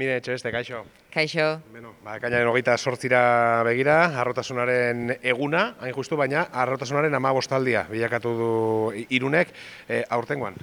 Mire, etxe beste, kaixo. Kaixo. Beno, ba, kainaren hogeita sortzira begira, arrotasunaren eguna, hain justu, baina arrotasunaren ama bostaldia bilakatu du irunek e, aurtengoan.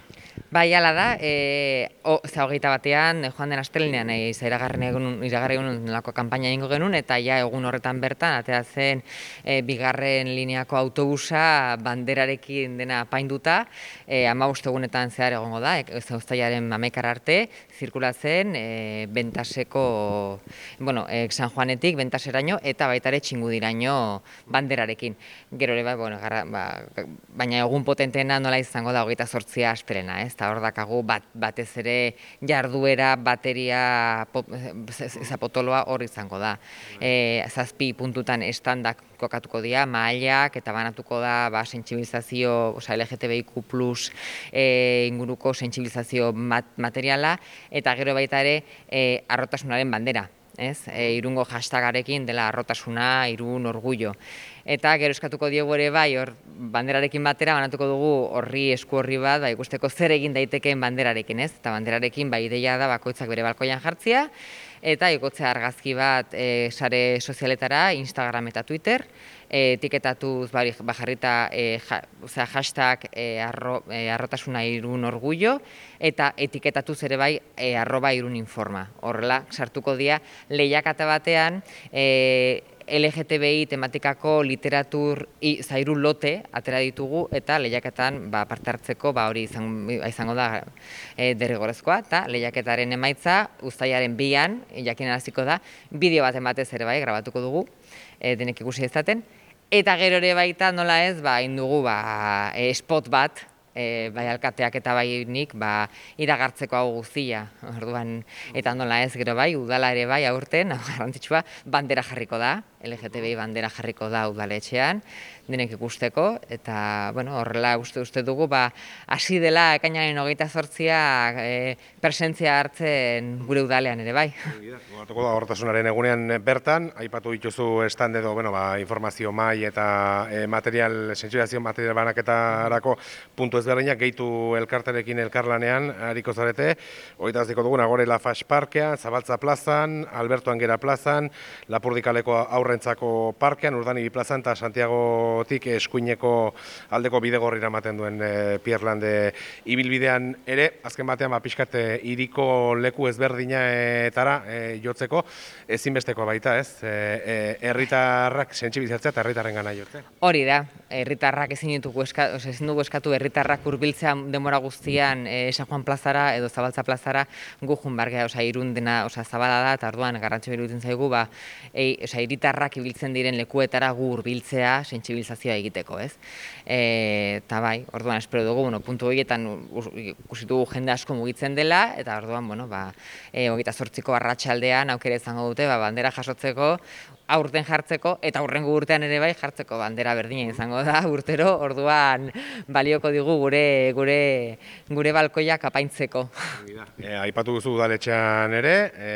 Bai, ala da, e, o, za hogeita batean, e, joan den astelenean, e, iragarren egun, iragarren egun lako kampaina ingo genuen, eta ja egun horretan bertan, atea zen e, bigarren lineako autobusa banderarekin dena painduta, e, ama egunetan zehar egongo da, e, zauztaiaren mamekar arte, zirkulatzen e, bentaseko, bueno, e, San Juanetik bentaseraino, eta baita ere txingudiraino banderarekin. Gero ere, ba, bueno, gara, ba, baina egun potenteena nola izango da hogeita sortzia asperena, ez? eta hor dakagu bat, batez ere jarduera bateria zapotoloa hor izango da. E, zazpi puntutan estandak kokatuko dira, mailak eta banatuko da ba, sentsibilizazio, oza, LGTBIQ plus e, inguruko sentsibilizazio materiala eta gero baita ere e, arrotasunaren bandera ez? E, irungo hashtagarekin dela arrotasuna, irun orgullo. Eta gero eskatuko diogu ere bai, hor banderarekin batera banatuko dugu horri esku horri bat, bai ikusteko zer egin daitekeen banderarekin, ez? Eta banderarekin bai ideia da bakoitzak bere balkoian jartzia eta ikotzea argazki bat e, sare sozialetara, Instagram eta Twitter, e, etiketatuz bari, bajarrita e, ja, hashtag e, arro, e, arrotasuna irun orgullo, eta etiketatuz ere bai e, arroba irun informa. Horrela, sartuko dia, lehiakata batean, e, LGTBI tematikako literatur i, zairu lote atera ditugu eta lehiaketan ba, parte hartzeko ba, hori izango da e, derrigorezkoa eta lehiaketaren emaitza ustaiaren bian, jakin araziko da, bideo bat ematez ere bai, grabatuko dugu, e, denek ikusi ezaten, eta gero ere baita nola ez, ba, indugu ba, e, spot bat, e, bai alkateak eta bai nik ba, iragartzeko hau guztia. Orduan, eta nola ez gero bai, udala ere bai aurten, garrantzitsua, bandera jarriko da, LGTBI bandera jarriko da udaletxean, denek ikusteko, eta bueno, horrela uste uste dugu, ba, hasi dela ekainaren hogeita zortzia e, presentzia hartzen gure udalean ere bai. Gogatuko da, hortasunaren egunean bertan, aipatu dituzu estand edo, bueno, ba, informazio mai eta e, material, sensuazio material banaketarako puntu ezberdinak gehitu elkartarekin elkarlanean, hariko zarete, hogeita aziko dugun, agore La Fash Parkean, Zabaltza plazan, Alberto Angera plazan, Lapurdikaleko aurrentzako parkean, Urdani plazan eta Santiago tik eskuineko aldeko bidegorri ematen duen e, Pierlande ibilbidean ere, azken batean ba, pixkat iriko leku ezberdina etara e, jotzeko, ezinbesteko baita ez, e, herritarrak e, sentsibilizatzea eta herritarren gana jotzea. Hori da, herritarrak ezin ditugu eskatu, ezin dugu eskatu herritarrak hurbiltzea denbora guztian e, San Juan plazara edo Zabaltza plazara gu jun bargea, osea irun dena, osea zabala da eta orduan garrantzio iruditzen zaigu ba, e, osea herritarrak ibiltzen diren lekuetara gu hurbiltzea sentsibilizazioa egiteko, ez? Eh, ta bai, orduan espero dugu, bueno, puntu horietan ikusitu jende asko mugitzen dela eta orduan, bueno, ba, eh 28ko arratsaldean aukera izango dute, ba, bandera jasotzeko aurten jartzeko eta aurrengo urtean ere bai jartzeko bandera berdina izango da urtero. Orduan balioko digu gure gure gure balkoiak apaintzeko. E, aipatu duzu udaletxean ere, e,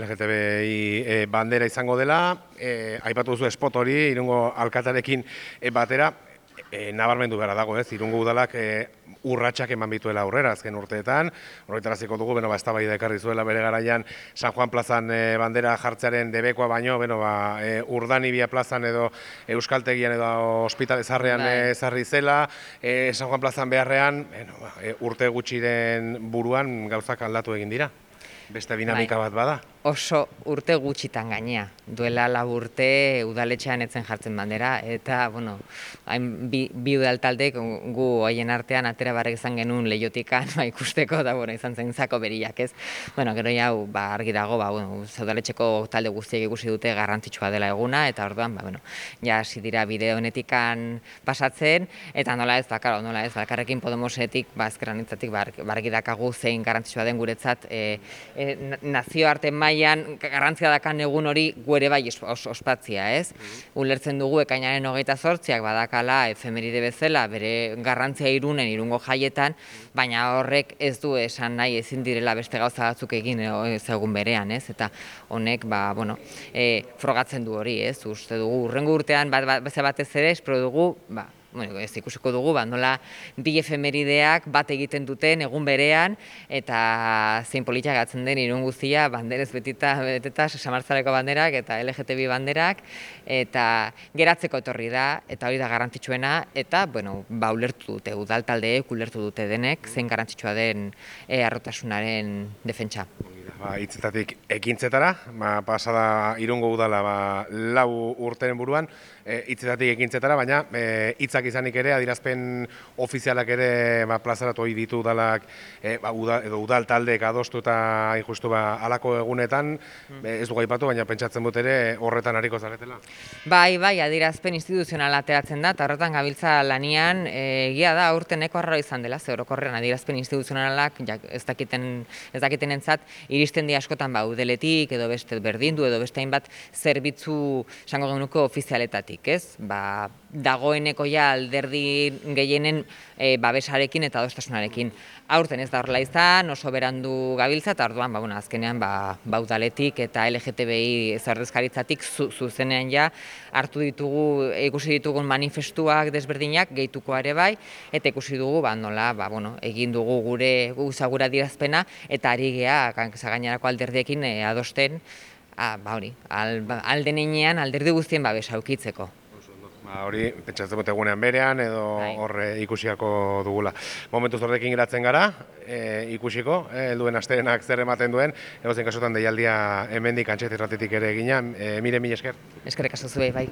LGTBI e, bandera izango dela, e, aipatu duzu spot hori irungo alkatarekin batera, e, nabarmendu gara dago, ez, irungo udalak e, urratsak eman bituela aurrera azken urteetan, horretaraziko dugu, beno, ba, ez da ekarri zuela bere garaian San Juan plazan e, bandera jartzearen debekoa baino, beno, ba, e, urdanibia plazan edo Euskaltegian edo ospitale zarrean bai. ezarri zela, e, San Juan plazan beharrean, beno, ba, e, urte gutxiren buruan gauzak aldatu egin dira. Beste dinamika bai. bat bada oso urte gutxitan gainea. Duela la urte udaletxean etzen jartzen bandera, eta, bueno, hain bi, bi udaltaldek gu haien artean atera barrek izan genuen lehiotikan ba, ikusteko, da, bueno, izan zen zako beriak, ez? Bueno, gero jau, ba, argi dago, ba, bueno, udaletxeko talde guztiek ikusi dute garrantzitsua dela eguna, eta orduan, ba, bueno, ja, hasi dira bideo honetikan pasatzen, eta nola ez, bakaro, nola ez, bakarrekin Podemosetik, ba, ezkeran itzatik, ba, argi dakagu zein garrantzitsua den guretzat, e, e, nazio arte mai garaian garrantzia dakan egun hori guere bai ospatzia, ez? Mm Ulertzen dugu ekainaren hogeita zortziak badakala efemeride bezala bere garrantzia irunen irungo jaietan, baina horrek ez du esan nahi ezin direla beste gauza batzuk egin ez egun berean, ez? Eta honek, ba, bueno, e, frogatzen du hori, ez? Uste dugu, urrengo urtean bat, bat, batez ere, espero dugu, ba, bueno, ez ikusiko dugu, ba, nola bi efemerideak bat egiten duten egun berean, eta zein politia gatzen den irun guztia, banderez betita, beteta, samartzareko banderak eta LGTB banderak, eta geratzeko etorri da, eta hori da garrantzitsuena, eta, bueno, ba, ulertu dute, udal taldeek ulertu dute denek, zein garrantzitsua den e, arrotasunaren defentsa. Ba, hitzetatik ekintzetara, ba, pasada irungo udala ba, lau urteren buruan, hitzetatik ekintzetara, baina e, hitzak izanik ere, adirazpen ofizialak ere ba, plazaratu hori ditu udalak, e, ba, uda, edo udal taldeek adostu eta hain justu ba, alako egunetan, e, ez du gaipatu, baina pentsatzen dut ere horretan hariko zaretela. Bai, bai, adierazpen instituzionala ateratzen da, eta horretan gabiltza lanian, egia da, aurten eko arraro izan dela, ze orokorrean adierazpen instituzionalak jak, ez dakiten, ez dakiten entzat, iristen di askotan ba, udeletik, edo beste berdindu, edo beste hainbat zerbitzu, esango genuko ofizialetatik, ez? Ba, dagoeneko ja alderdi gehienen e, babesarekin eta adostasunarekin. Aurten ez da horrela izan, oso berandu gabiltza, eta orduan, ba, bueno, azkenean, ba, baudaletik eta LGTBI zerdezkaritzatik zu, zuzenean ja hartu ditugu, ikusi ditugun manifestuak desberdinak, gehituko ere bai, eta ikusi dugu, ba, nola, ba, bueno, egin dugu gure guzagura dirazpena, eta ari geha, gainerako alderdiekin e, adosten, a, ba, hori, al, ba, alden heinean alderdi guztien babesa aukitzeko. Ba, hori, pentsatzen dut egunean berean edo Bai. horre ikusiako dugula. Momentuz horrekin geratzen gara, e, ikusiko, e, helduen asteenak zer ematen duen, egozen kasutan deialdia hemendik antxetirratetik ere egina, e, mire mila esker. Eskerrik asko zuei, bai.